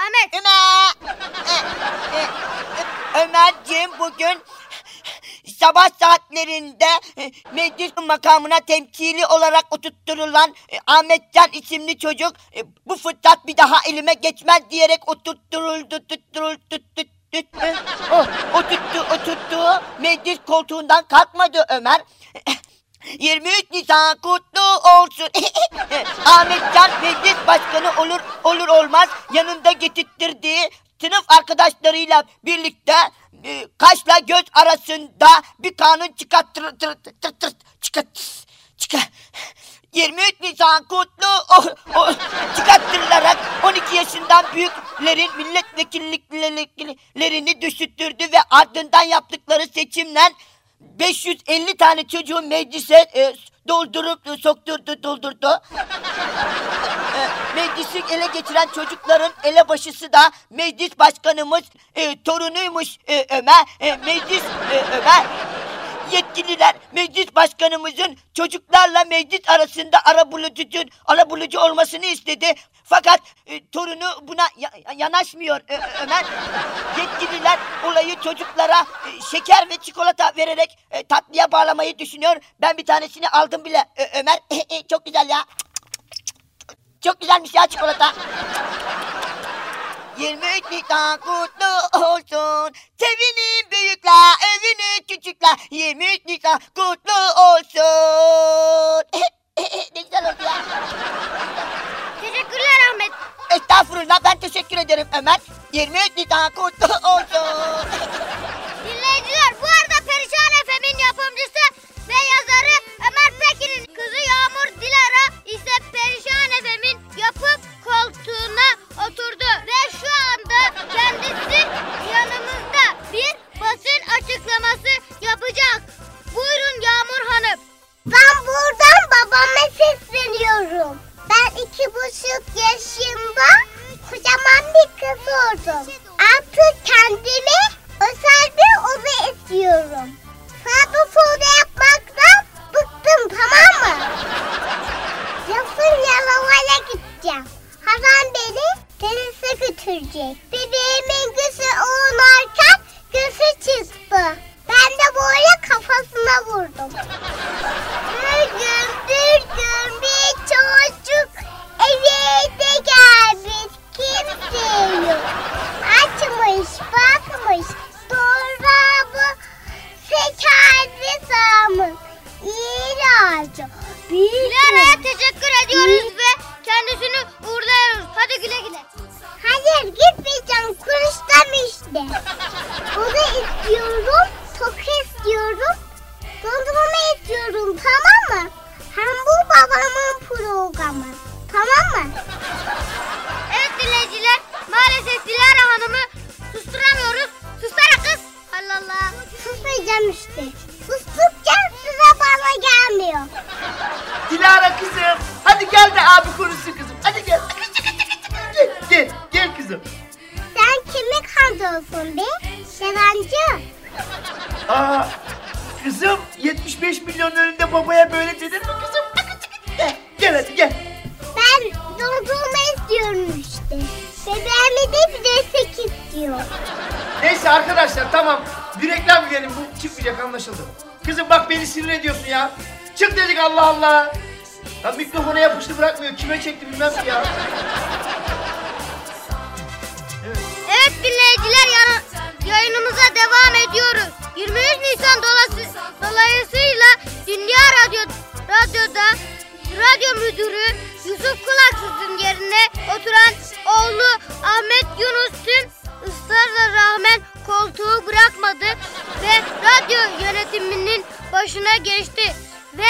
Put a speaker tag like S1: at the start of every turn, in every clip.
S1: Ahmet. Ömer. E, Ömerciğim bugün sabah saatlerinde e, meclis makamına temsili olarak oturtturulan e, Ahmetcan isimli çocuk bu fırsat bir daha elime geçmez diyerek oturtturuldu. Tutturuldu, tutturuldu. Oh, oturttu, oturttu. Meclis koltuğundan kalkmadı Ömer. 23 Nisan kutlu olsun. Ahmetcan meclis başkanı olur olur olmaz yanında getirttirdiği sınıf arkadaşlarıyla birlikte e, kaşla göz arasında bir kanun çıkarttır tır, tır, tır, çıkart çıkart 23 Nisan kutlu o, o, çıkarttırılarak 12 yaşından büyüklerin milletvekilliklerini düşürttürdü ve ardından yaptıkları seçimden 550 tane çocuğu meclise e, doldurup e, sokturdu doldurdu. e, meclisi ele geçiren çocukların elebaşısı da meclis başkanımız e, torunuymuş e, Ömer. E, meclis e, Ömer yetkililer meclis başkanımızın çocuklarla meclis arasında arabulucun arabulucu olmasını istedi. Fakat e, torunu buna ya- yanaşmıyor Ö- Ömer. Yetkililer olayı çocuklara e, şeker ve çikolata vererek e, tatlıya bağlamayı düşünüyor. Ben bir tanesini aldım bile Ö- Ömer. Çok güzel ya. Çok güzelmiş ya çikolata. 23 Nisan kutlu olsun. Sevinin büyükler, övünün küçükler. 23 Nisan kutlu olsun. ne güzel oldu ya.
S2: Teşekkürler Ahmet.
S1: Estağfurullah ben teşekkür ederim Ömer. 23 Nisan kutlu olsun.
S3: istiyorum. Sağda solda yapmaktan bıktım tamam mı? Yazın yalovaya gideceğim. Hasan beni denize götürecek. Bebeğimin gözü oynarken gözü çıktı. Ben de böyle kafasına vurdum.
S2: Dilara'ya teşekkür ediyoruz ve kendisini uğurluyoruz. Hadi güle güle.
S3: Hayır gitmeyeceğim kuruştan işte.
S4: Kızım.
S3: Sen kimi kandırıyorsun be? Yalancı.
S4: Aa, kızım 75 milyon önünde babaya böyle dedin mi kızım? Gel, gel hadi gel.
S3: Ben dondurma istiyorum işte. Bebeğimi de bir de sekiz istiyor.
S4: Neyse arkadaşlar tamam. Bir reklam verelim bu çıkmayacak anlaşıldı. Kızım bak beni sinir ediyorsun ya. Çık dedik Allah Allah. Ya mikrofona yapıştı bırakmıyor. Kime çekti bilmem ki ya.
S2: Dinleyiciler yana- yayınımıza devam ediyoruz. 23 Nisan dolası, dolayısıyla Dünya Radyo Radyo'da radyo müdürü Yusuf Kulaksız'ın yerine oturan oğlu Ahmet Yunus tüm ısrarla rağmen koltuğu bırakmadı ve radyo yönetiminin başına geçti ve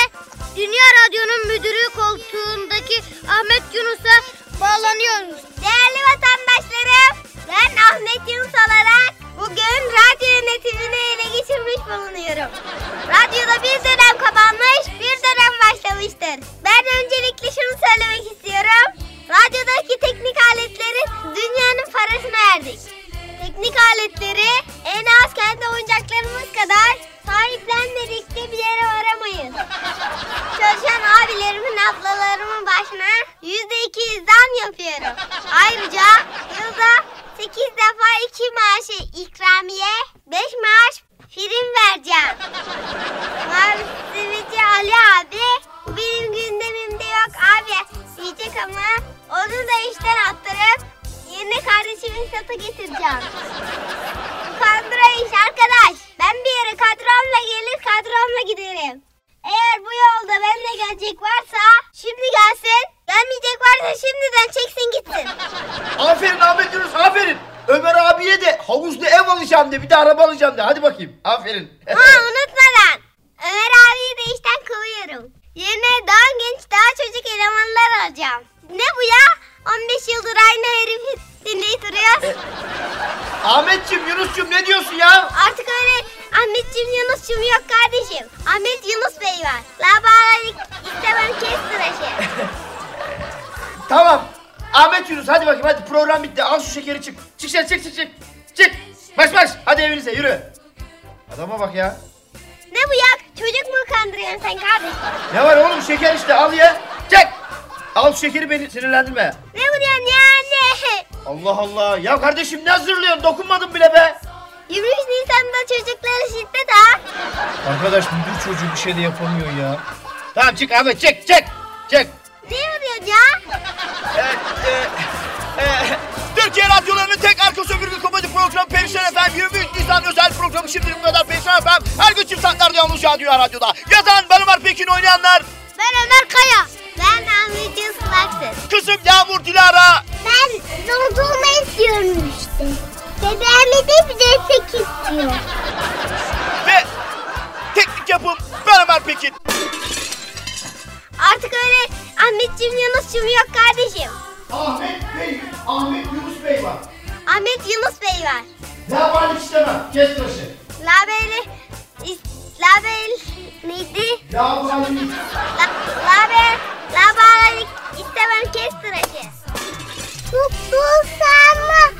S2: Dünya Radyo'nun müdürü koltuğundaki Ahmet Yunus'a bağlanıyoruz.
S3: Değerli vatandaşlarım, ben Ahmet Yunus olarak bugün radyo yönetimini ele geçirmiş bulunuyorum. Radyoda bir dönem kapanmış, bir dönem başlamıştır. Ben öncelikle şunu söylemek istiyorum. Radyodaki teknik aletlerin dünyanın parasını verdik. Teknik aletleri en az kendi oyuncaklarımız kadar sahiplenmedikçe bir yere varamayız. Çalışan abilerimin, ablalarımın başına yüzde iki zam yapıyorum. Ayrıca yılda sekiz defa iki maaşı ikramiye, beş maaş film vereceğim. Mavi Ali abi. Benim gündemimde yok abi. Diyecek ama onu da işten attırıp yerine kardeşimin sata getireceğim. Kandıra iş arkadaş. Yere kadromla gelir kadromla giderim. Eğer bu yolda benimle gelecek varsa şimdi gelsin. Gelmeyecek varsa şimdiden çeksin gitsin.
S4: Aferin Ahmet Yunus aferin. Ömer abiye de havuzlu ev alacağım de bir de araba alacağım de. Hadi bakayım. Aferin.
S3: Ha unutmadan. Ömer abiyi de işten kovuyorum. Yerine daha genç daha çocuk elemanlar alacağım. Ne bu ya? 15 yıldır aynı herifi dinleyip duruyoruz.
S4: Ahmetciğim Yunus'cum ne diyorsun ya?
S3: Artık öyle Ahmetciğim Yunus'cum yok kardeşim. Ahmet Yunus Bey var. La bağladık istemem kes tıraşı.
S4: Tamam. Ahmet Yunus hadi bakayım hadi program bitti. Al şu şekeri çık. Çık sen çık çık çık. Çık. Baş baş. Hadi evinize yürü. Adama bak ya.
S3: Ne bu ya? Çocuk mu kandırıyorsun sen kardeşim?
S4: Ne var oğlum şeker işte al ye. Çek. Al şekeri beni sinirlendirme.
S3: Ne bu diyorsun ya anne?
S4: Allah Allah. Ya kardeşim ne hazırlıyorsun? Dokunmadım bile be.
S3: 23 Nisan'da çocuklara şiddet ha.
S4: Arkadaş müdür çocuğu bir şey de yapamıyor ya. Tamam çık Ahmet çık çık. Çık.
S3: Ne yapıyorsun ya?
S4: Evet, e, e, Türkiye radyolarının tek arka sömürge komedi programı Perişan Efem 23 Nisan özel programı şimdi bu kadar Perişan Efem her gün çift saatlerde yalnız Dünya Radyo'da. Yazan ben Ömer Pekin oynayanlar
S3: Ben Ömer Kaya. Ben Ahmet Yusuf Aksız.
S4: kızım Yağmur Dilara
S3: Ben dondurma istiyorum destek istiyor.
S4: ve teknik yapım ben Ömer Pekin.
S3: Artık öyle Ahmetciğim Yunus'cum yok kardeşim.
S4: Ahmet Bey, Ahmet Yunus Bey var.
S3: Ahmet Yunus Bey var.
S4: Labalık istemem, kes tıraşı.
S3: Label... is- Label... Neydi?
S4: Labalık
S3: La, label... Label... istemem kes tıraşı. Tuttu sana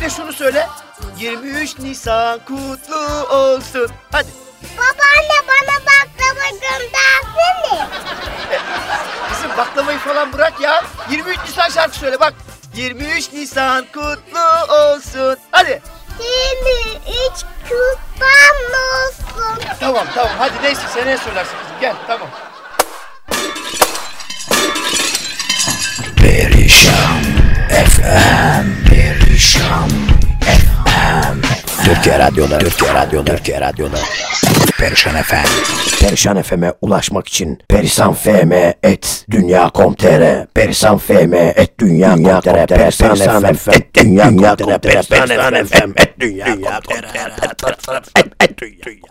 S4: bir de şunu söyle. 23 Nisan kutlu olsun. Hadi.
S3: Babaanne bana baklava göndersene.
S4: Kızım baklavayı falan bırak ya. 23 Nisan şarkı söyle bak. 23 Nisan kutlu olsun. Hadi.
S3: Seni hiç kutlan olsun.
S4: Tamam tamam hadi neyse seneye söylersin kızım gel tamam.
S5: Perişan FM Perişan Türkiye Radyoları Türkiye Radyoları Türkiye Radyoları Perişan FM Perişan FM'e ulaşmak için Perisan FM et dünya.com.tr Perisan FM et dünya.com.tr Perisan FM et dünya.com.tr Perisan FM et dünya.com.tr et dünya